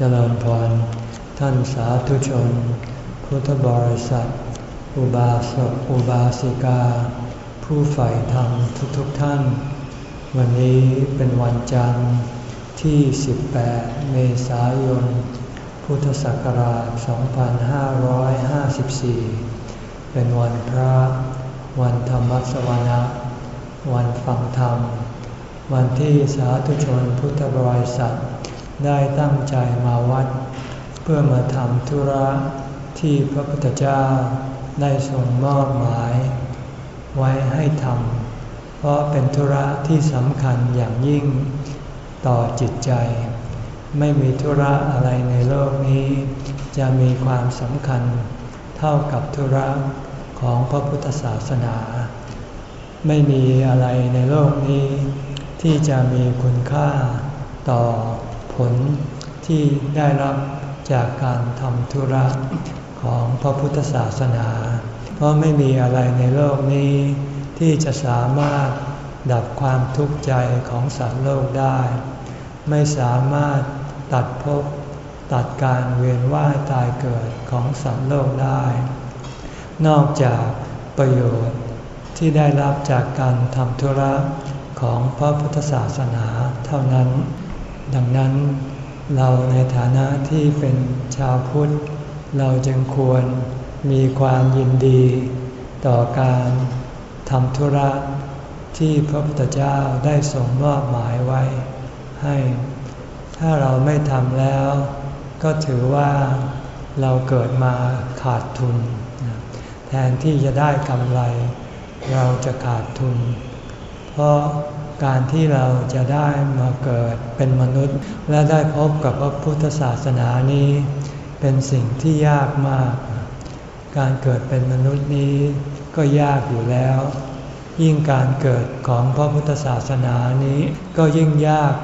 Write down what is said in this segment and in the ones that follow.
เจริญพร ท่านสาธุชน พุทธบริษัท อุบาสกอุบาสิกา ผู้ใฝ่ธรรมทุกๆทท่าน วันนี้เป็นวันจันทร์ที่ 18 เมษายน พุทธศักราช 2554 เป็นวันพระ วันธรรมสวนะ วันฟังธรรม วันที่สาธุชนพุทธบริษัท ได้ตั้งใจมาวัด เพื่อมาทำธุระที่พระพุทธเจ้าได้ทรงมอบหมาย ไว้ให้ทำเพราะเป็นธุระที่สำคัญอย่างยิ่งต่อจิตใจ ไม่มีธุระอะไรในโลกนี้ จะมีความสำคัญเท่ากับธุระของพระพุทธศาสนา ไม่มีอะไรในโลกนี้ ที่จะมีคุณค่าต่อ ผลที่ได้รับจากการทำธุระของพระพุทธศาสนา เพราะไม่มีอะไรในโลกนี้ ที่จะสามารถดับความทุกข์ใจของสัตว์โลกได้ ไม่สามารถตัดภพตัดการเวียนว่ายตายเกิดของสัตว์โลกได้ นอกจากประโยชน์ที่ได้รับจากการทำธุระของพระพุทธศาสนาเท่านั้น ดังนั้นเราในฐานะที่เป็นชาวพุทธ เราจึงควรมีความยินดี ต่อการทำธุระที่พระพุทธเจ้าได้ส่งมอบหมายไว้ ให้ ถ้าเราไม่ทำแล้ว ก็ถือว่าเราเกิดมาขาดทุน แทนที่จะได้กำไร เราจะขาดทุน เพราะ การที่เราจะได้มาเกิดเป็นมนุษย์ และได้พบกับพระพุทธศาสนานี้ เป็นสิ่งที่ยากมาก การเกิดเป็นมนุษย์นี้ก็ยากอยู่แล้ว ยิ่งการเกิดของพระพุทธศาสนานี้ ก็ยิ่งยาก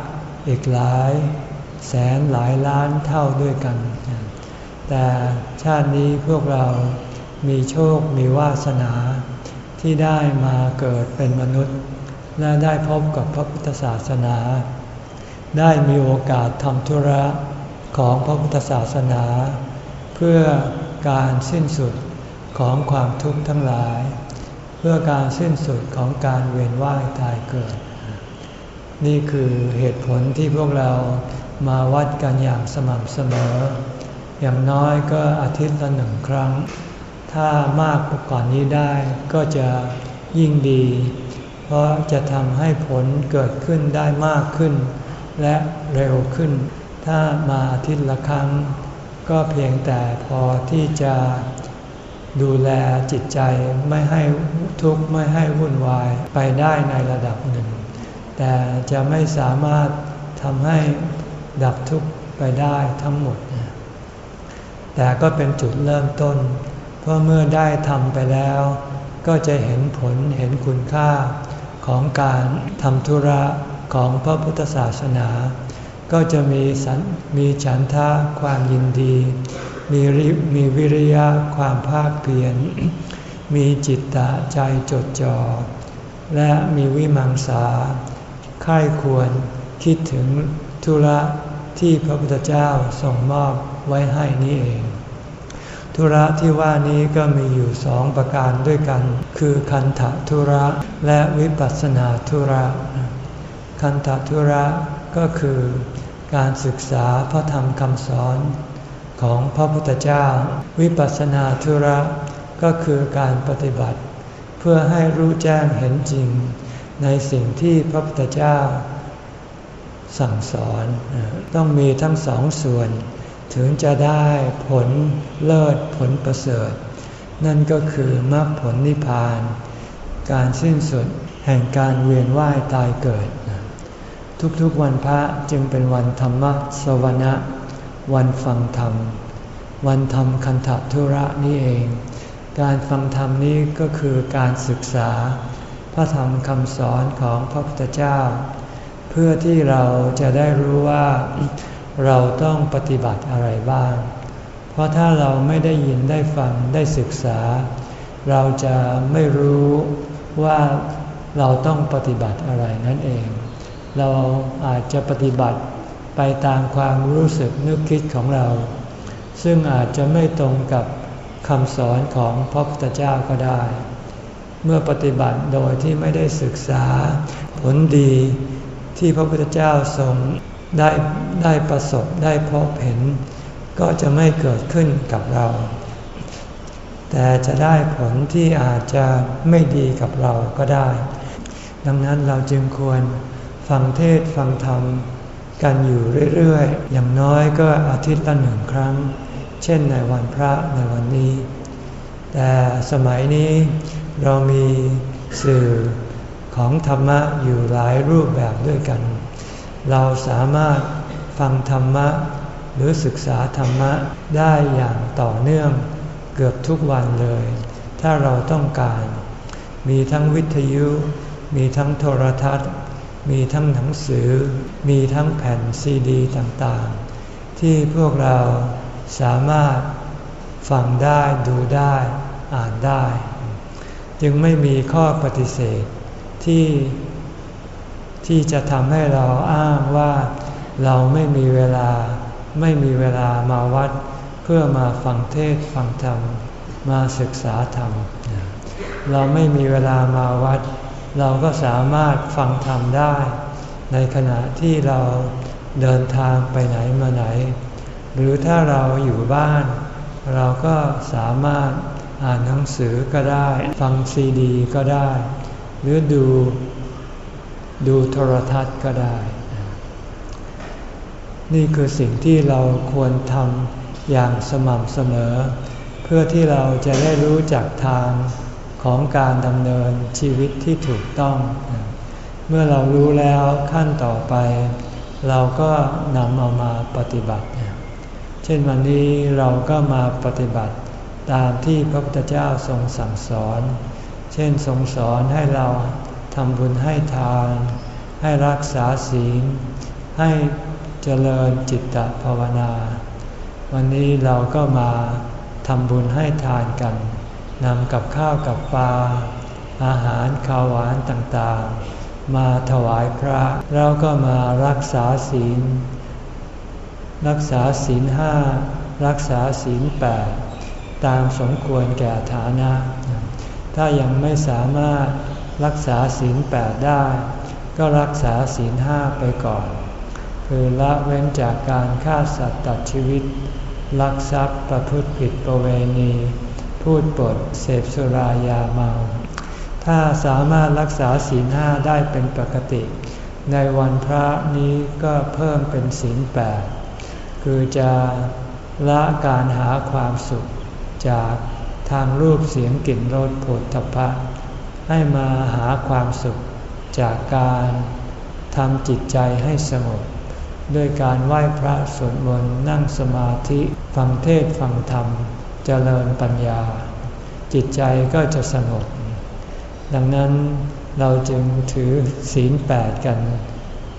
อีกหลาย แสนหลายล้านเท่าด้วยกัน แต่ชาตินี้พวกเรามีโชคมีวาสนาที่ได้มาเกิดเป็นมนุษย์ และได้พบกับพระพุทธศาสนา ได้มีโอกาสทำธุระของพระพุทธศาสนา เพื่อการสิ้นสุดของความทุกข์ทั้งหลาย เพื่อการสิ้นสุดของการเวียนว่ายตายเกิด นี่คือเหตุผลที่พวกเรามาวัดกันอย่างสม่ำเสมอ อย่างน้อยก็อาทิตย์ละหนึ่งครั้ง ถ้ามากกว่านี้ได้ก็จะยิ่งดี พราะจะทำให้ผลเกิดขึ้นได้มากขึ้น และเร็วขึ้น ถ้ามาอาทิตย์ละครั้ง ก็เพียงแต่พอที่จะดูแลจิตใจไม่ให้ทุกข์ไม่ให้วุ่นวายไปได้ในระดับหนึ่ง แต่จะไม่สามารถทำให้ดับทุกข์ไปได้ทั้งหมด แต่ก็เป็นจุดเริ่มต้น เพราะเมื่อได้ทำไปแล้ว ก็จะเห็นผลเห็นคุณค่า ของการทำธุระของพระพุทธศาสนา ก็จะมีสันมีฉันทะความยินดี มีริมีวิริยะความภาคเพียร มีจิตตะใจจดจอ่อ และมีวิมังสาค่ายควรคิดถึงธุระที่พระพุทธเจ้าส่งมอบไว้ให้นี่เอง ธุระที่ว่านี้ก็มีอยู่สองประการด้วยกัน คือคันธธุระและวิปัสสนาธุระ คันธธุระก็คือการศึกษาพระธรรมคำสอนของพระพุทธเจ้า วิปัสสนาธุระก็คือการปฏิบัติ เพื่อให้รู้แจ้งเห็นจริง ในสิ่งที่พระพุทธเจ้า สั่งสอนต้องมีทั้งสองส่วน ถึงจะได้ผลเลิศผลประเสริฐ นั่นก็คือมรรคผลนิพพาน การสิ้นสุดแห่งการเวียนว่ายตายเกิด ทุกๆวันพระจึงเป็นวันธรรมสวนะวันฟังธรรม วันทำคันธทุระนี่เอง การฟังธรรมนี้ก็คือการศึกษา พระธรรมคำสอนของพระพุทธเจ้า เพื่อที่เราจะได้รู้ว่า เราต้องปฏิบัติอะไรบ้าง เพราะถ้าเราไม่ได้ยินได้ฟังได้ศึกษา เราจะไม่รู้ว่าเราต้องปฏิบัติอะไรนั่นเอง เราอาจจะปฏิบัติไปตามความรู้สึกนึกคิดของเรา ซึ่งอาจจะไม่ตรงกับคำสอนของพระพุทธเจ้าก็ได้ เมื่อปฏิบัติโดยที่ไม่ได้ศึกษาผลดีที่พระพุทธเจ้าทรง ได้ได้ประสบได้พบเห็น ก็จะไม่เกิดขึ้นกับเรา แต่จะได้ผลที่อาจจะไม่ดีกับเราก็ได้ ดังนั้นเราจึงควรฟังเทศฟังธรรมกันอยู่เรื่อยๆ อย่างน้อยก็อาทิตย์ละหนึ่งครั้ง เช่นในวันพระในวันนี้ แต่สมัยนี้เรามีสื่อของธรรมะอยู่หลายรูปแบบด้วยกัน เราสามารถฟังธรรมะ หรือศึกษาธรรมะได้อย่างต่อเนื่องเกือบทุกวันเลย ถ้าเราต้องการ มีทั้งวิทยุ มีทั้งโทรทัศน์ มีทั้งหนังสือ มีทั้งแผ่นซีดีต่างๆ ที่พวกเราสามารถฟังได้ดูได้อ่านได้ จึงไม่มีข้อปฏิเสธที่ ที่จะทำให้เราอ้างว่าเราไม่มีเวลา ไม่มีเวลามาวัด เพื่อมาฟังเทศฟังธรรม มาศึกษาธรรม เราไม่มีเวลามาวัด เราก็สามารถฟังธรรมได้ ในขณะที่เราเดินทางไปไหนมาไหน หรือถ้าเราอยู่บ้าน เราก็สามารถอ่านหนังสือก็ได้ ฟังซีดีก็ได้ หรือดู ดูโทรทัศน์ก็ได้ นี่คือสิ่งที่เราควรทำอย่างสม่ำเสมอ เพื่อที่เราจะได้รู้จักทางของการดำเนินชีวิตที่ถูกต้อง เมื่อเรารู้แล้วขั้นต่อไป เราก็นำเอามาปฏิบัติ เช่นวันนี้เราก็มาปฏิบัติตามที่พระพุทธเจ้าทรงสั่งสอน เช่นทรงสอนให้เรา ทำบุญให้ทาน ให้รักษาศีล ให้เจริญจิตตภาวนา วันนี้เราก็มาทำบุญให้ทานกันนำกับข้าวกับปลา อาหารข้าวหวานต่างๆ มาถวายพระเราก็มารักษาศีล รักษาศีลห้ารักษาศีลแปดตามสมควรแก่ฐานะ ถ้ายังไม่สามารถ รักษาศีลแปดได้ ก็รักษาศีลห้าไปก่อน คือละเว้นจากการฆ่าสัตว์ตัดชีวิต ลักทรัพย์ประพฤติผิดประเวณี พูดปดเสพสุรายาเมา ถ้าสามารถรักษาศีลห้าได้เป็นปกติ ในวันพระนี้ก็เพิ่มเป็นศีลแปดคือจะละการหาความสุขจากทางรูปเสียงกลิ่นรสผลทพะ ให้มาหาความสุขจากการทำจิตใจให้สงบด้วยการไหว้พระสวดมนต์นั่งสมาธิฟังเทศฟังธรรมเจริญปัญญา จิตใจก็จะสงบดังนั้นเราจึงถือศีลแปดกัน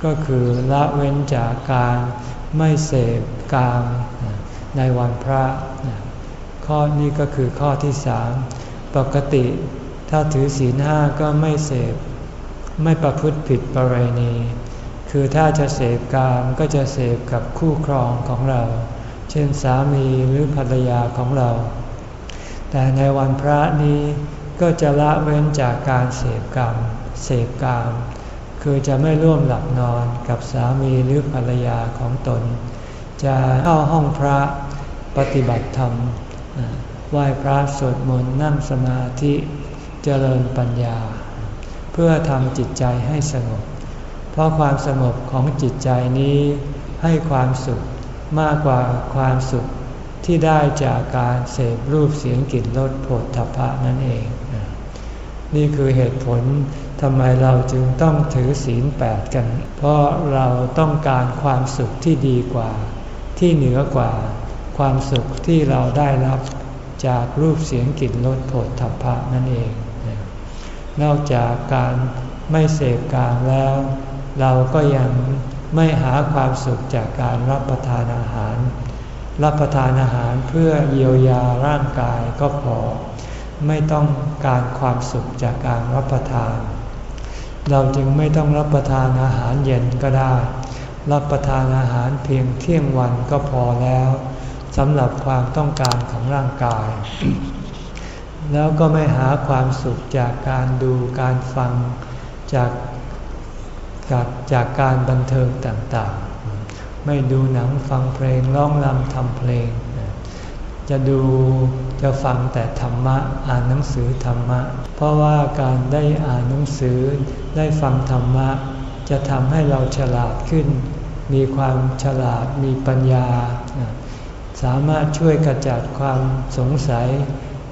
ก็คือละเว้นจากการไม่เสพกามในวันพระ ข้อนี้ก็คือข้อที่สามปกติ ถ้าถือศีลห้าก็ไม่เสพ ไม่ประพฤติผิดประเวณี คือถ้าจะเสพกามก็จะเสพกับคู่ครองของเรา เช่นสามีหรือภรรยาของเรา แต่ในวันพระนี้ก็จะละเว้นจากการเสพกามเสพกาม คือจะไม่ร่วมหลับนอนกับสามีหรือภรรยาของตน จะเข้าห้องพระปฏิบัติธรรมไหว้พระสวดมนต์นั่งสมาธิ เจริญปัญญา เพื่อทำจิตใจให้สงบ เพราะความสงบของจิตใจนี้ให้ความสุขมากกว่าความสุขที่ได้จากการเสพรูปเสียงกลิ่นรสผลทพะนั่นเอง นี่คือเหตุผลทำไมเราจึงต้องถือศีลแปดกัน เพราะเราต้องการความสุขที่ดีกว่า ที่เหนือกว่า ความสุขที่เราได้รับจากรูปเสียงกลิ่นรสโผฏฐัพพะนั่นเอง นอกจากการไม่เสพกามแล้ว เราก็ยังไม่หาความสุขจากการรับประทานอาหาร รับประทานอาหารเพื่อเยียวยาร่างกายก็พอ ไม่ต้องการความสุขจากการรับประทาน เราจึงไม่ต้องรับประทานอาหารเย็นก็ได้ รับประทานอาหารเพียงเที่ยงวันก็พอแล้วสำหรับความต้องการของร่างกาย แล้วก็ไม่หาความสุขจากการดูการฟังจากจากจากการบันเทิงต่างๆ ไม่ดูหนังฟังเพลงร้องรำทำเพลง จะดูจะฟังแต่ธรรมะอ่านหนังสือธรรมะ เพราะว่าการได้อ่านหนังสือได้ฟังธรรมะ จะทำให้เราฉลาดขึ้น มีความฉลาดมีปัญญา สามารถช่วยกระจัดความสงสัย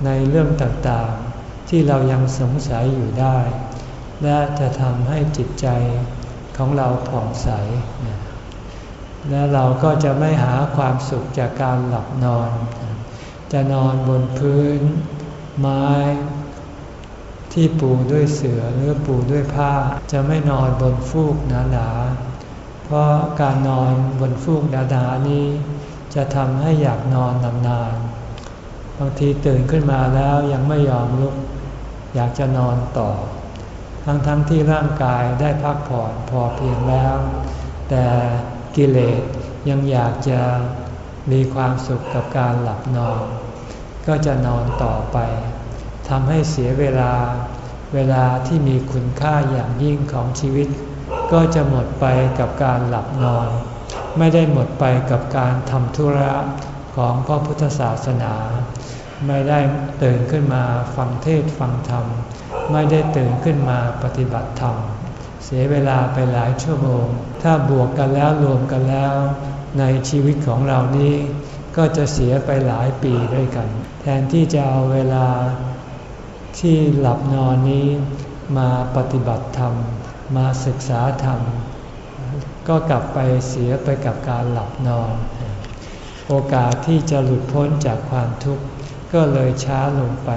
ในเรื่องต่างๆ ที่เรายังสงสัยอยู่ได้ และจะทำให้จิตใจของเราผ่องใส และเราก็จะไม่หาความสุขจากการหลับนอน จะนอนบนพื้น ไม้ที่ปูด้วยเสือหรือปูด้วยผ้าจะไม่นอนบนฟูกหนาๆ เพราะการนอนบนฟูกหนาๆนี้ จะทำให้อยากนอนนาน บางทีตื่นขึ้นมาแล้วยังไม่ยอมลุก อยากจะนอนต่อ ทั้งๆทที่ร่างกายได้พักผ่อนพอเพียงแล้ว แต่กิเลสยังอยากจะมีความสุขกับการหลับนอน ก็จะนอนต่อไปทำให้เสียเวลา เวลาที่มีคุณค่าอย่างยิ่งของชีวิต ก็จะหมดไปกับการหลับนอน ไม่ได้หมดไปกับการทำธุระของพระพุทธศาสนา ไม่ได้ตื่นขึ้นมาฟังเทศฟังธรรม ไม่ได้ตื่นขึ้นมาปฏิบัติธรรม เสียเวลาไปหลายชั่วโมง ถ้าบวกกันแล้วรวมกันแล้ว ในชีวิตของเรานี้ ก็จะเสียไปหลายปีด้วยกัน แทนที่จะเอาเวลาที่หลับนอนนี้มาปฏิบัติธรรม มาศึกษาธรรม ก็กลับไปเสียไปกับการหลับนอน โอกาสที่จะหลุดพ้นจากความทุกข์ ก็เลยช้าลงไป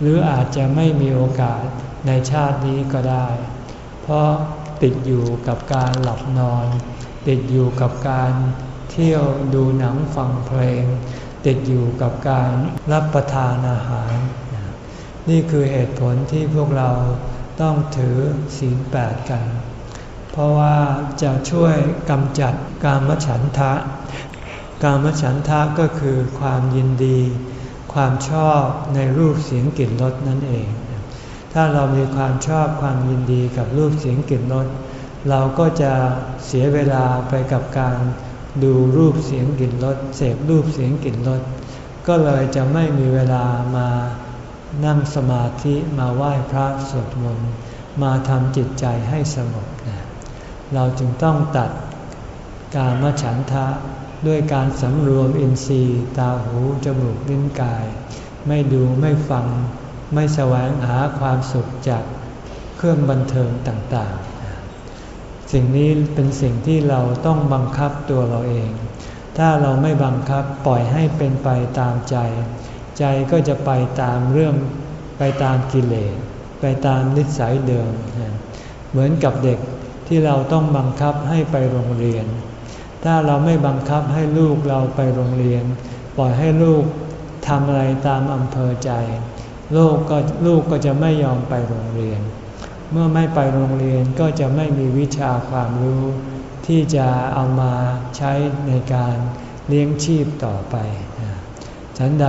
หรืออาจจะไม่มีโอกาสในชาตินี้ก็ได้ เพราะติดอยู่กับการหลับนอน ติดอยู่กับการเที่ยวดูหนังฟังเพลง ติดอยู่กับการรับประทานอาหาร นี่คือเหตุผลที่พวกเราต้องถือศีลแปดกัน เพราะว่าจะช่วยกำจัดกามฉันทะ กามฉันทะก็คือความยินดี ความชอบในรูปเสียงกลิ่นรสนั่นเอง ถ้าเรามีความชอบความยินดีกับรูปเสียงกลิ่นรสเราก็จะเสียเวลาไปกับการดูรูปเสียงกลิ่นรสเสพรูปเสียงกลิ่นรสก็เลยจะไม่มีเวลามานั่งสมาธิมาไหว้พระสวดมนต์มาทำจิตใจให้สงบนะเราจึงต้องตัดการมฉันทะ ด้วยการสำรวมอินทรีย์ตาหูจมูกลิ้นกาย ไม่ดูไม่ฟัง ไม่แสวงหาความสุขจากเครื่องบันเทิงต่างๆ สิ่งนี้เป็นสิ่งที่เราต้องบังคับตัวเราเอง ถ้าเราไม่บังคับปล่อยให้เป็นไปตามใจ ใจก็จะไปตามเรื่องไปตามกิเลสไปตามนิสัยเดิม เหมือนกับเด็กที่เราต้องบังคับให้ไปโรงเรียน ถ้าเราไม่บังคับให้ลูกเราไปโรงเรียน ปล่อยให้ลูกทำอะไรตามอำเภอใจ ลูกก็ลูกก็จะไม่ยอมไปโรงเรียน เมื่อไม่ไปโรงเรียนก็จะไม่มีวิชาความรู้ ที่จะเอามาใช้ในการเลี้ยงชีพต่อไป ฉันใด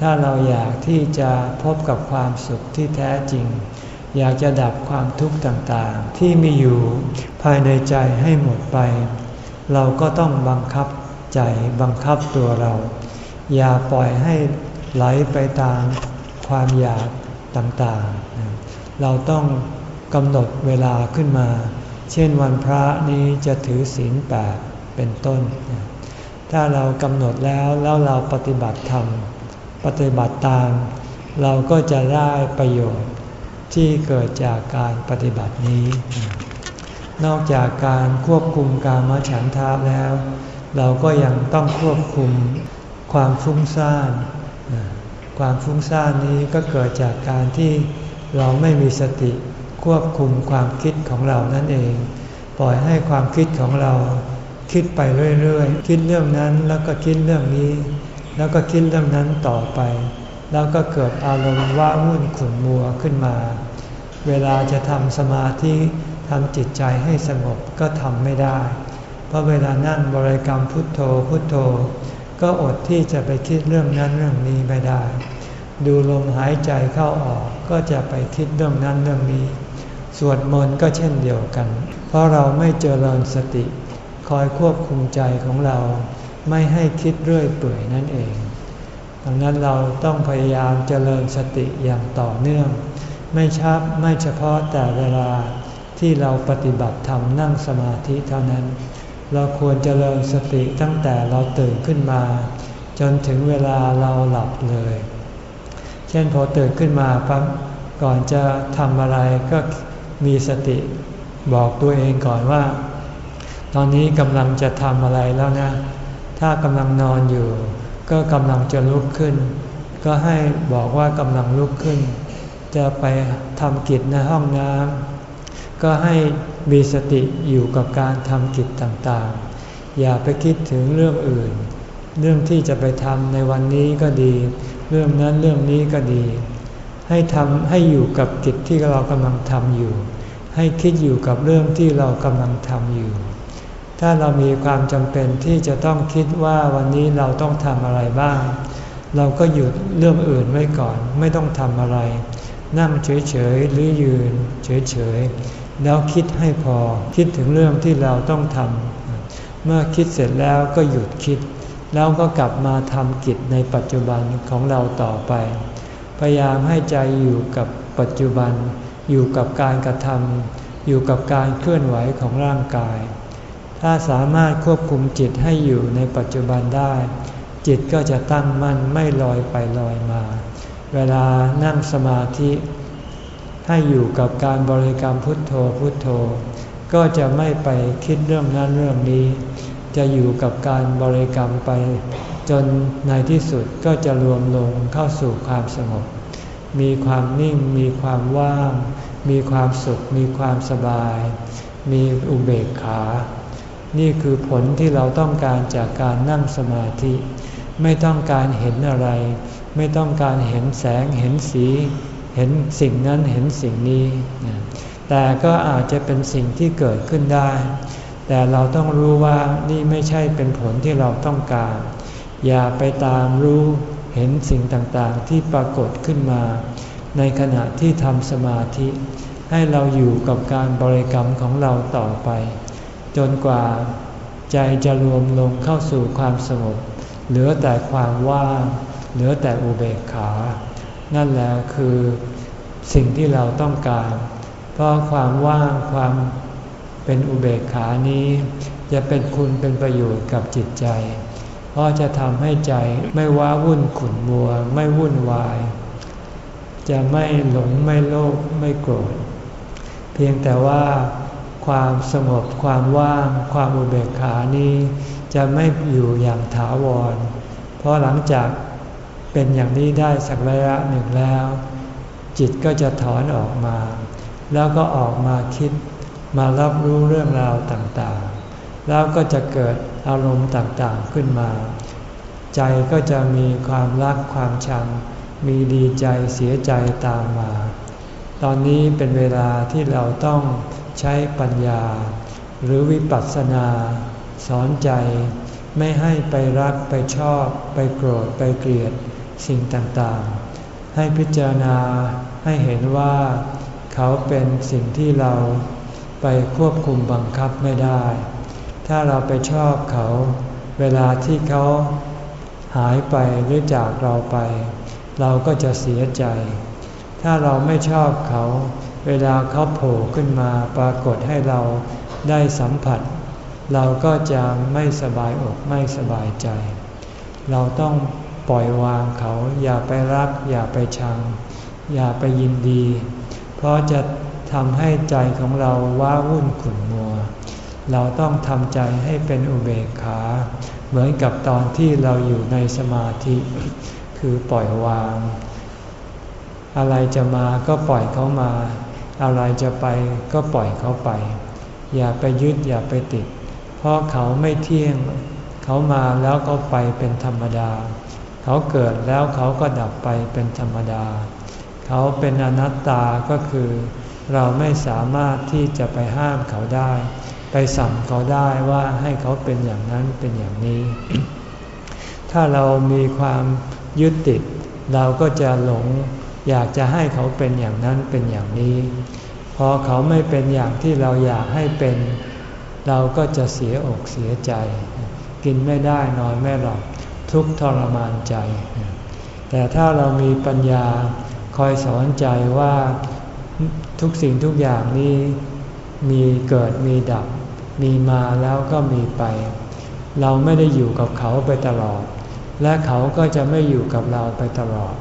ถ้าเราอยากที่จะพบกับความสุขที่แท้จริง อยากจะดับความทุกข์ต่างๆ ที่มีอยู่ภายในใจให้หมดไป เราก็ต้องบังคับใจบังคับตัวเรา อย่าปล่อยให้ไหลไปตามความอยากต่างๆ เราต้องกำหนดเวลาขึ้นมา เช่นวันพระนี้จะถือศีลแปดเป็นต้น ถ้าเรากำหนดแล้วแล้วเราปฏิบัติธรรม ปฏิบัติตาม เราก็จะได้ประโยชน์ที่เกิดจากการปฏิบัตินี้ นอกจากการควบคุมการมฉันทาแล้ว เราก็ยังต้องควบคุมความฟุ้งซ่าน ความฟุ้งซ่านนี้ก็เกิดจากการที่เราไม่มีสติควบคุมความคิดของเรานั่นเอง ปล่อยให้ความคิดของเราคิดไปเรื่อยๆ คิดเรื่องนั้นแล้วก็คิดเรื่องนี้ แล้วก็คิดเรื่องนั้นต่อไป แล้วก็เกิดอารมณ์ว่าวุ่นขุ่นมัวขึ้นมา เวลาจะทำสมาธิ ทำจิตใจให้สงบก็ทำไม่ได้ เพราะเวลานั่งบริกรรมพุทโธพุทโธ ก็อดที่จะไปคิดเรื่องนั้นเรื่องนี้ไม่ได้ ดูลมหายใจเข้าออกก็จะไปคิดเรื่องนั้นเรื่องนี้ สวดมนต์ก็เช่นเดียวกัน เพราะเราไม่เจริญสติ คอยควบคุมใจของเรา ไม่ให้คิดเรื่อยเปื่อยนั่นเอง ดังนั้นเราต้องพยายามเจริญสติอย่างต่อเนื่อง ไม่ชับไม่เฉพาะแต่เวลา ที่เราปฏิบัติธรรมนั่งสมาธิเท่านั้น เราควรเจริญสติตั้งแต่เราตื่นขึ้นมา จนถึงเวลาเราหลับเลย เช่นพอตื่นขึ้นมาปั๊บก่อนจะทำอะไรก็มีสติบอกตัวเองก่อนว่า ตอนนี้กำลังจะทำอะไรแล้วนะ ถ้ากำลังนอนอยู่ ก็กำลังจะลุกขึ้น ก็ให้บอกว่ากำลังลุกขึ้น จะไปทำกิจในห้องน้ำ ก็ให้มีสติอยู่กับการทำกิจต่างๆ อย่าไปคิดถึงเรื่องอื่น เรื่องที่จะไปทำในวันนี้ก็ดี เรื่องนั้นเรื่องนี้ก็ดี ให้ทำให้อยู่กับกิจที่เรากำลังทำอยู่ ให้คิดอยู่กับเรื่องที่เรากำลังทำอยู่ ถ้าเรามีความจำเป็นที่จะต้องคิดว่าวันนี้เราต้องทำอะไรบ้าง เราก็หยุดเรื่องอื่นไว้ก่อน ไม่ต้องทำอะไร นั่งเฉยๆหรือยืนเฉยๆ แล้วคิดให้พอคิดถึงเรื่องที่เราต้องทำเมื่อคิดเสร็จแล้วก็หยุดคิด แล้วก็กลับมาทำกิจในปัจจุบันของเราต่อไป พยายามให้ใจอยู่กับปัจจุบัน อยู่กับการกระทำอยู่กับการเคลื่อนไหวของร่างกาย ถ้าสามารถควบคุมจิตให้อยู่ในปัจจุบันได้ จิตก็จะตั้งมั่นไม่ลอยไปลอยมา เวลานั่งสมาธิ ให้อยู่กับการบริกรรมพุทโธพุทโธ ก็จะไม่ไปคิดเรื่องนั้นเรื่องนี้ จะอยู่กับการบริกรรมไป จนในที่สุดก็จะรวมลงเข้าสู่ความสงบ มีความนิ่งมีความว่าง มีความสุข มีความสบาย มีอุเบกขา นี่คือผลที่เราต้องการจากการนั่งสมาธิ ไม่ต้องการเห็นอะไร ไม่ต้องการเห็นแสงเห็นสี เห็นสิ่งนั้นเห็นสิ่งนี้ แต่ก็อาจจะเป็นสิ่งที่เกิดขึ้นได้ แต่เราต้องรู้ว่านี่ไม่ใช่เป็นผลที่เราต้องการ อย่าไปตามรู้เห็นสิ่งต่างๆที่ปรากฏขึ้นมา ในขณะที่ทำสมาธิ ให้เราอยู่กับการบริกรรมของเราต่อไป จนกว่าใจจะรวมลงเข้าสู่ความสงบ เหลือแต่ความว่าง เหลือแต่อุเบกขา นั่นแหละคือสิ่งที่เราต้องการ เพราะความว่างความเป็นอุเบกขานี้ จะเป็นคุณเป็นประโยชน์กับจิตใจ เพราะจะทำให้ใจไม่ว้าวุ่นขุ่นมัว ไม่วุ่นวาย จะไม่หลงไม่โลภไม่โกรธ เพียงแต่ว่าความสงบความว่าง ความอุเบกขานี้ จะไม่อยู่อย่างถาวร เพราะหลังจาก เป็นอย่างนี้ได้สักระยะหนึ่งแล้ว จิตก็จะถอนออกมา แล้วก็ออกมาคิดมารับรู้เรื่องราวต่างๆ แล้วก็จะเกิดอารมณ์ต่างๆขึ้นมา ใจก็จะมีความรักความชัง มีดีใจเสียใจตามมา ตอนนี้เป็นเวลาที่เราต้องใช้ปัญญา หรือวิปัสสนา สอนใจไม่ให้ไปรักไปชอบ ไปโกรธไปเกลียด สิ่งต่างๆ ให้พิจารณาให้เห็นว่าเขาเป็นสิ่งที่เราไปควบคุมบังคับไม่ได้ ถ้าเราไปชอบเขา เวลาที่เขาหายไปหรือจากเราไป เราก็จะเสียใจ ถ้าเราไม่ชอบเขา เวลาเขาโผล่ขึ้นมาปรากฏให้เราได้สัมผัส เราก็จะไม่สบายอกไม่สบายใจ เราต้อง ปล่อยวางเขา อย่าไปรัก อย่าไปชัง อย่าไปยินดี เพราะจะทำให้ใจของเราว้าวุ่นขุ่นมัว เราต้องทำใจให้เป็นอุเบกขา เหมือนกับตอนที่เราอยู่ในสมาธิ คือปล่อยวาง อะไรจะมาก็ปล่อยเขามา อะไรจะไปก็ปล่อยเขาไป อย่าไปยึดอย่าไปติด เพราะเขาไม่เที่ยง เขามาแล้วก็ไปเป็นธรรมดา เขาเกิดแล้วเขาก็ดับไปเป็นธรรมดา เขาเป็นอนัตตาก็คือ เราไม่สามารถที่จะไปห้ามเขาได้ไปไปสั่งเขาได้ว่าให้เขาเป็นอย่างนั้นเป็นอย่างนี้ ถ้าเรามีความยึดติด เราก็จะหลงอยากจะให้เขาเป็นอย่างนั้นเป็นอย่างนี้ พอเขาไม่เป็นอย่างที่เราอยากให้เป็น เราก็จะเสียอกเสียใจ กินไม่ได้นอนไม่หลับ ทุกทรมานใจ แต่ถ้าเรามีปัญญาคอยสอนใจว่าทุกสิ่งทุกอย่างนี้มีเกิดมีดับ มีมาแล้วก็มีไป เราไม่ได้อยู่กับเขาไปตลอด และเขาก็จะไม่อยู่กับเราไปตลอด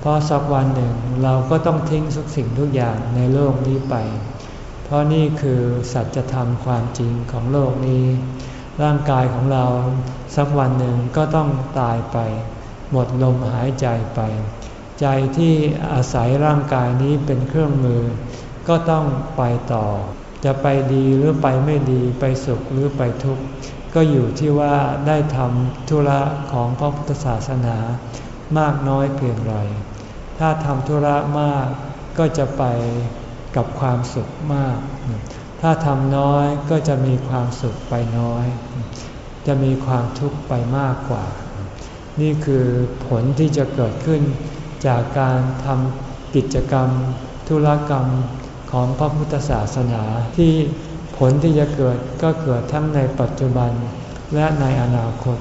เพราะสักวันหนึ่งเราก็ต้องทิ้งทุกสิ่งทุกอย่างในโลกนี้ไป เพราะนี่คือสัจธรรมความจริงของโลกนี้ ร่างกายของเราสักวันหนึ่งก็ต้องตายไป หมดลมหายใจไป ใจที่อาศัยร่างกายนี้เป็นเครื่องมือ ก็ต้องไปต่อ จะไปดีหรือไปไม่ดีไปสุขหรือไปทุกข์ก็อยู่ที่ว่าได้ทำธุระของพระพุทธศาสนามากน้อยเพียงไร ถ้าทำธุระมากก็จะไปกับความสุขมาก ถ้าทำน้อยก็จะมีความสุขไปน้อย จะมีความทุกข์ไปมากกว่า นี่คือผลที่จะเกิดขึ้นจากการทำกิจกรรม ธุรกรรมของพระพุทธศาสนาที่ผลที่จะเกิดก็เกิดทั้งในปัจจุบันและในอนาคต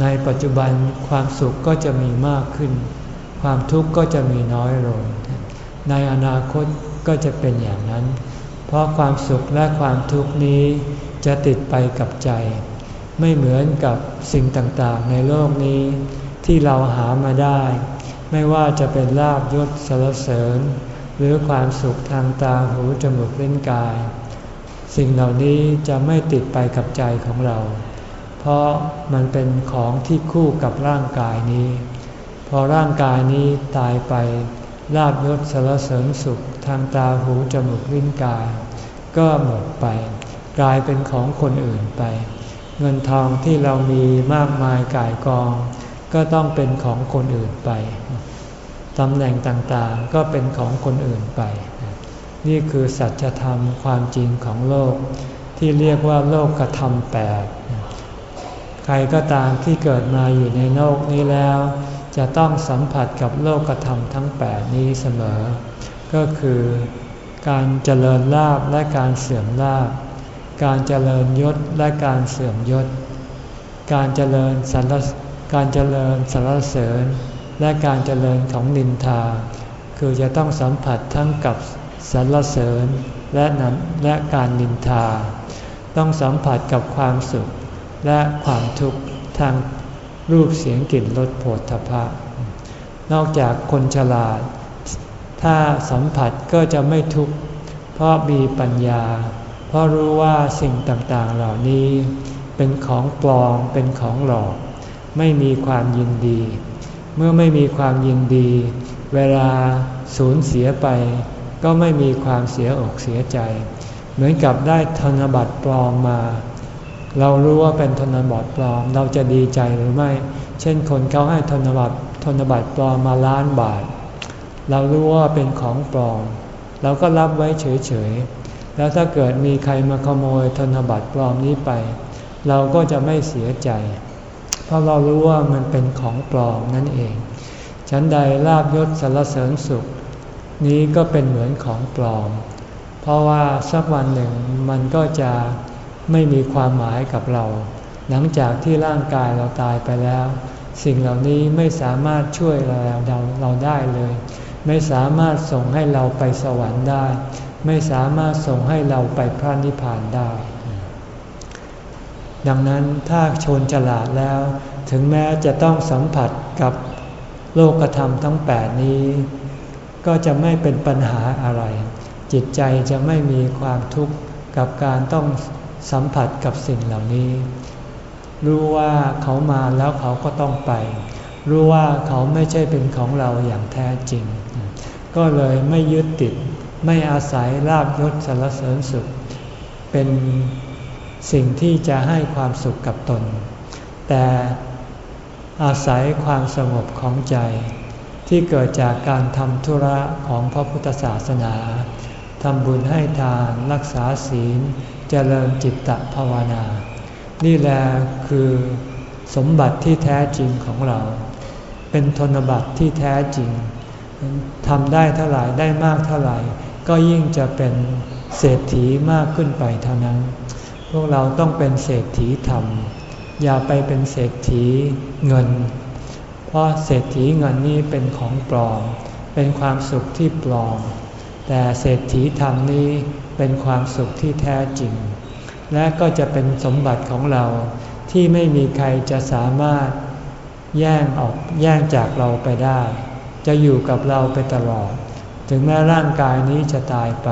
ในปัจจุบันความสุขก็จะมีมากขึ้น ความทุกข์ก็จะมีน้อยลง ในอนาคตก็จะเป็นอย่างนั้น เพราะความสุขและความทุกข์นี้จะติดไปกับใจ ไม่เหมือนกับสิ่งต่างๆ ในโลกนี้ ที่เราหามาได้ ไม่ว่าจะเป็นลาบยศสรรเสริญ หรือความสุขทางตาหูจมูกเล่นกาย สิ่งเหล่านี้จะไม่ติดไปกับใจของเรา เพราะมันเป็นของที่คู่กับร่างกายนี้ พอร่างกายนี้ตายไปลาบยศสารเสริญสุขทางตาหูจมูกลิ้นกาย ก็หมดไป กลายเป็นของคนอื่นไป เงินทองที่เรามีมากมายกายกอง ก็ต้องเป็นของคนอื่นไปตำแหน่งต่างๆก็เป็นของคนอื่นไป นี่คือสัจธรรมความจริงของโลก ที่เรียกว่าโลกกระทำแปดใครก็ตามที่เกิดมาอยู่ในโลกนี้แล้ว จะต้องสัมผัสกับโลกกระทำทั้งแปดนี้เสมอ ก็คือ การเจริญลาบและการเสื่อมลาบ การเจริญยศและการเสื่อมยศ การเจริญสรรการเจริญสรรเสริญ และการเจริญของนินทา คือจะต้องสัมผัสทั้งกับสรรเสริญและนั้นและการนินทา ต้องสัมผัสกับความสุขและความทุกข์ทางรูปเสียงกลิ่นรสโผฏฐพะ นอกจากคนฉลาด ถ้าสัมผัสก็จะไม่ทุกข์เพราะมีปัญญา เพราะรู้ว่าสิ่งต่างๆเหล่านี้ เป็นของปลอมเป็นของหลอก ไม่มีความยินดี เมื่อไม่มีความยินดี เวลาสูญเสียไป ก็ไม่มีความเสียอกเสียใจ เหมือนกับได้ธนบัตรปลอมมา เรารู้ว่าเป็นธนบัตรปลอม เราจะดีใจหรือไม่ เช่นคนเขาให้ธนบัตรธนบัตรปลอมมาล้านบาท เรารู้ว่าเป็นของปลอม เราก็รับไว้เฉยๆ แล้วถ้าเกิดมีใครมาขโมยธนบัตรปลอมนี้ไป เราก็จะไม่เสียใจ เพราะเรารู้ว่ามันเป็นของปลอมนั่นเอง ฉันใดลาบยศสารเสริญสุข นี้ก็เป็นเหมือนของปลอม เพราะว่าสักวันหนึ่งมันก็จะไม่มีความหมายกับเรา หลังจากที่ร่างกายเราตายไปแล้ว สิ่งเหล่านี้ไม่สามารถช่วยเราเราได้เลย ไม่สามารถส่งให้เราไปสวรรค์ได้ ไม่สามารถส่งให้เราไปพระนิพพานได้ ดังนั้นถ้าชนฉลาดแล้ว ถึงแม้จะต้องสัมผัสกับโลกธรรมทั้งแปดนี้ ก็จะไม่เป็นปัญหาอะไร จิตใจจะไม่มีความทุกข์กับการต้องสัมผัสกับสิ่งเหล่านี้ รู้ว่าเขามาแล้วเขาก็ต้องไป รู้ว่าเขาไม่ใช่เป็นของเราอย่างแท้จริง ก็เลยไม่ยึดติด ไม่อาศัยลาบยศสารเสริญสุข เป็นสิ่งที่จะให้ความสุขกับตน แต่อาศัยความสงบของใจ ที่เกิดจากการทำธุระของพระพุทธศาสนาทำบุญให้ทานรักษาศีลเจริญจิตตภาวนา นี่แหละคือสมบัติที่แท้จริงของเรา เป็นธนบัตรที่แท้จริงทำได้เท่าไหร่ได้มากเท่าไหร่ ก็ยิ่งจะเป็นเศรษฐีมากขึ้นไปเท่านั้น พวกเราต้องเป็นเศรษฐีธรรม อย่าไปเป็นเศรษฐีเงิน เพราะเศรษฐีเงินนี้เป็นของปลอม เป็นความสุขที่ปลอม แต่เศรษฐีธรรมนี้เป็นความสุขที่แท้จริง และก็จะเป็นสมบัติของเราที่ไม่มีใครจะสามารถ แย่งออกแย่งจากเราไปได้ จะอยู่กับเราไปตลอด ถึงแม้ร่างกายนี้จะตายไป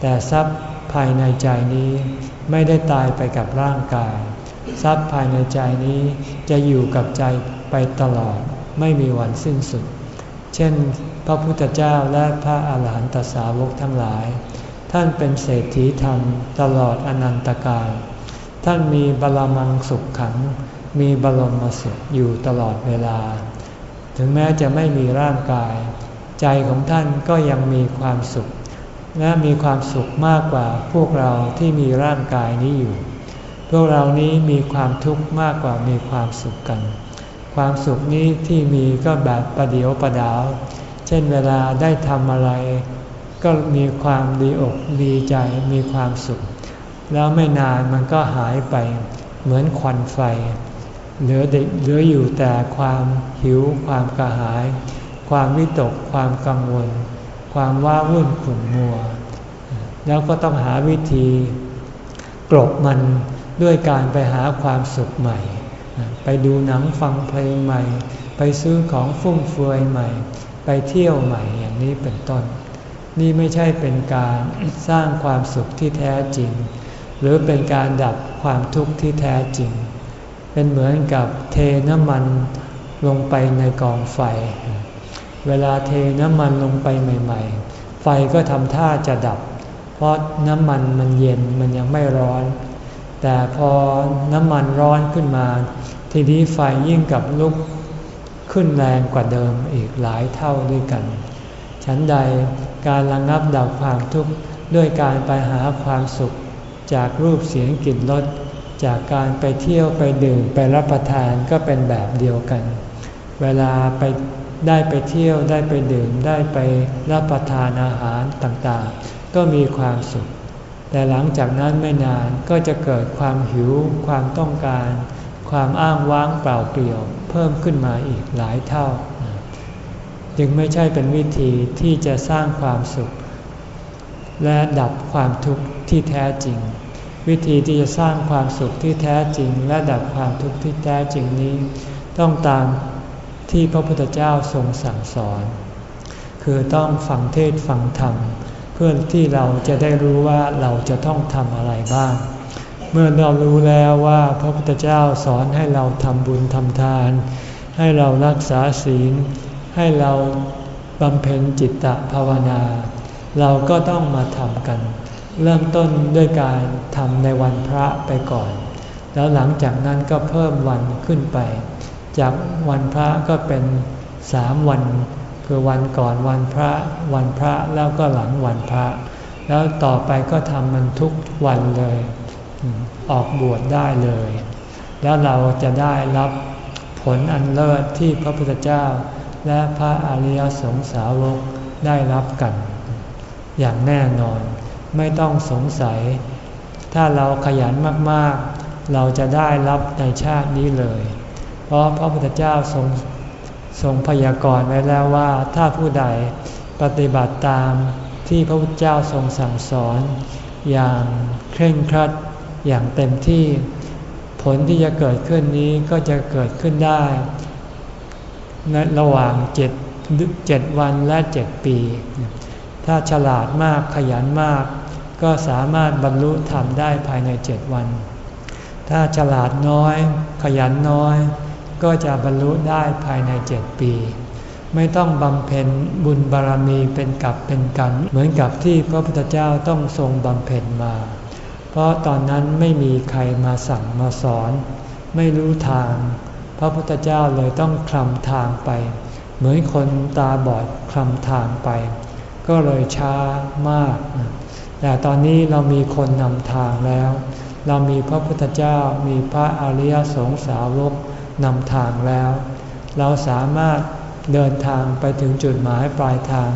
แต่ทรัพย์ภายในใจนี้ไม่ได้ตายไปกับร่างกาย ทรัพย์ภายในใจนี้จะอยู่กับใจไปตลอด ไม่มีวันสิ้นสุด เช่น พระพุทธเจ้าและพระอาหารหันตสาวกทั้งหลาย ท่านเป็นเศรษฐีธรรมตลอดอนันตกาลท่านมีบาลมังสุขขัง มีบรมสุขอยู่ตลอดเวลา ถึงแม้จะไม่มีร่างกาย ใจของท่านก็ยังมีความสุข และมีความสุขมากกว่าพวกเราที่มีร่างกายนี้อยู่ พวกเรานี้มีความทุกข์มากกว่ามีความสุขกัน ความสุขนี้ที่มีก็แบบประเดียวประดาว เช่นเวลาได้ทำอะไร ก็มีความดีอกดีใจมีความสุข แล้วไม่นานมันก็หายไปเหมือนควันไฟ เหลือเด็กเหลืออยู่แต่ความหิวความกระหาย ความวิตกความกังวล ความว้าวุ่นขุ่นมัว แล้วก็ต้องหาวิธีกลบมันด้วยการไปหาความสุขใหม่ ไปดูหนังฟังเพลงใหม่ ไปซื้อของฟุ่มเฟือยใหม่ ไปเที่ยวใหม่อย่างนี้เป็นต้น นี่ไม่ใช่เป็นการสร้างความสุขที่แท้จริง หรือเป็นการดับความทุกข์ที่แท้จริง เป็นเหมือนกับเทน้ำมันลงไปในกองไฟ เวลาเทน้ำมันลงไปใหม่ ๆ ไฟก็ทำท่าจะดับ เพราะน้ำมันมันเย็นมันยังไม่ร้อน แต่พอน้ำมันร้อนขึ้นมา ทีนี้ไฟยิ่งกับลุกขึ้นแรงกว่าเดิมอีกหลายเท่าด้วยกัน ฉันใดการระงงับดับความทุกข์ด้วยการไปหาความสุขจากรูปเสียงกลิ่นรส จากการไปเที่ยวไปดื่มไปรับประทานก็เป็นแบบเดียวกัน เวลาไปได้ไปเที่ยวได้ไปดื่มได้ไปรับประทานอาหารต่างๆ ก็มีความสุข แต่หลังจากนั้นไม่นานก็จะเกิดความหิว ความต้องการ ความอ้างว้างเปล่าเปลี่ยว เพิ่มขึ้นมาอีกหลายเท่า จึงไม่ใช่เป็นวิธีที่จะสร้างความสุข และดับความทุกข์ที่แท้จริง วิธีที่จะสร้างความสุขที่แท้จริงและดับความทุกข์ที่แท้จริงนี้ ต้องตามที่พระพุทธเจ้าทรงสั่งสอน คือต้องฟังเทศฟังธรรม เพื่อที่เราจะได้รู้ว่าเราจะต้องทำอะไรบ้าง เมื่อเรารู้แล้วว่าพระพุทธเจ้าสอนให้เราทำบุญทำทาน ให้เรารักษาศีล ให้เราบำเพ็ญจิตตภาวนา เราก็ต้องมาทำกัน เริ่มต้นด้วยการทำในวันพระไปก่อน แล้วหลังจากนั้นก็เพิ่มวันขึ้นไป จากวันพระก็เป็นสามวัน คือวันก่อนวันพระ วันพระแล้วก็หลังวันพระ แล้วต่อไปก็ทำมันทุกวันเลย ออกบวชได้เลย แล้วเราจะได้รับผลอันเลิศที่พระพุทธเจ้า และพระอริยสงสาวกได้รับกัน อย่างแน่นอน ไม่ต้องสงสัย ถ้าเราขยันมากๆ เราจะได้รับในชาตินี้เลย เพราะพระพุทธเจ้าทรงทรงพยากรณ์ไว้แล้วว่าถ้าผู้ใดปฏิบัติตามที่พระพุทธเจ้าทรงสั่งสอน อย่างเคร่งครัดอย่างเต็มที่ ผลที่จะเกิดขึ้นนี้ก็จะเกิดขึ้นได้ในระหว่างเจ็ดเจ็ดวันและเจ็ดปี ถ้าฉลาดมากขยันมาก ก็สามารถบรรลุธรรมได้ภายในเจ็ดวัน ถ้าฉลาดน้อย ขยันน้อย ก็จะบรรลุได้ภายในเจ็ดปี ไม่ต้องบำเพ็ญบุญบารรมีเป็นกับเป็นกัน เหมือนกับที่พระพุทธเจ้าต้องทรงบำเพ็ญมา เพราะตอนนั้นไม่มีใครมาสั่งมาสอน ไม่รู้ทาง พระพุทธเจ้าเลยต้องคลำทางไป เหมือนคนตาบอดคลำทางไป ก็เลยช้ามาก แต่ตอนนี้เรามีคนนำทางแล้ว เรามีพระพุทธเจ้ามีพระอริยสงสาวกนำทางแล้ว เราสามารถเดินทางไปถึงจุดหมายปลายทาง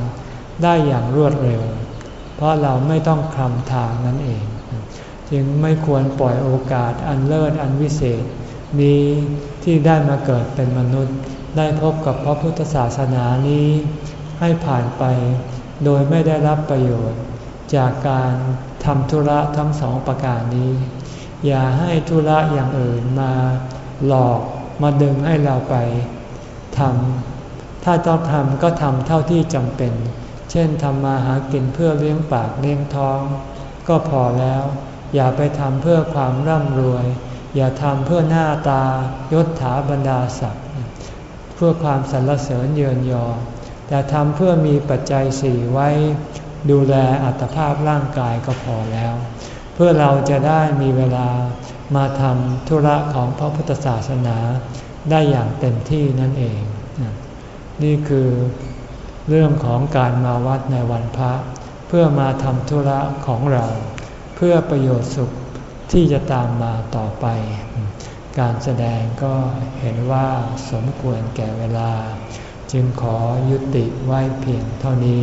ได้อย่างรวดเร็ว เพราะเราไม่ต้องคลำทางนั่นเอง จึงไม่ควรปล่อยโอกาสอันเลิศอันวิเศษ นี้ที่ได้มาเกิดเป็นมนุษย์ ได้พบกับพระพุทธศาสนานี้ ให้ผ่านไปโดยไม่ได้รับประโยชน์ จากการทำธุระทั้งสองประการนี้ อย่าให้ธุระอย่างอื่นมาหลอกมาดึงให้เราไปทำถ้าต้องทำก็ทำเท่าที่จำเป็น เช่นทำมาหากินเพื่อเลี้ยงปากเลี้ยงท้อง ก็พอแล้ว อย่าไปทำเพื่อความร่ำรวย อย่าทำเพื่อหน้าตายศถาบรรดาศักดิ์เพื่อความสรรเสริญเยินยอแต่ทำเพื่อมีปัจจัยสี่ไว้ ดูแลอัตภาพร่างกายก็พอแล้ว เพื่อเราจะได้มีเวลามาทำธุระของพระพุทธศาสนาได้อย่างเต็มที่นั่นเอง นี่คือเรื่องของการมาวัดในวันพระ เพื่อมาทำธุระของเรา เพื่อประโยชน์สุขที่จะตามมาต่อไป การแสดงก็เห็นว่าสมควรแก่เวลา จึงขอยุติไว้เพียงเท่านี้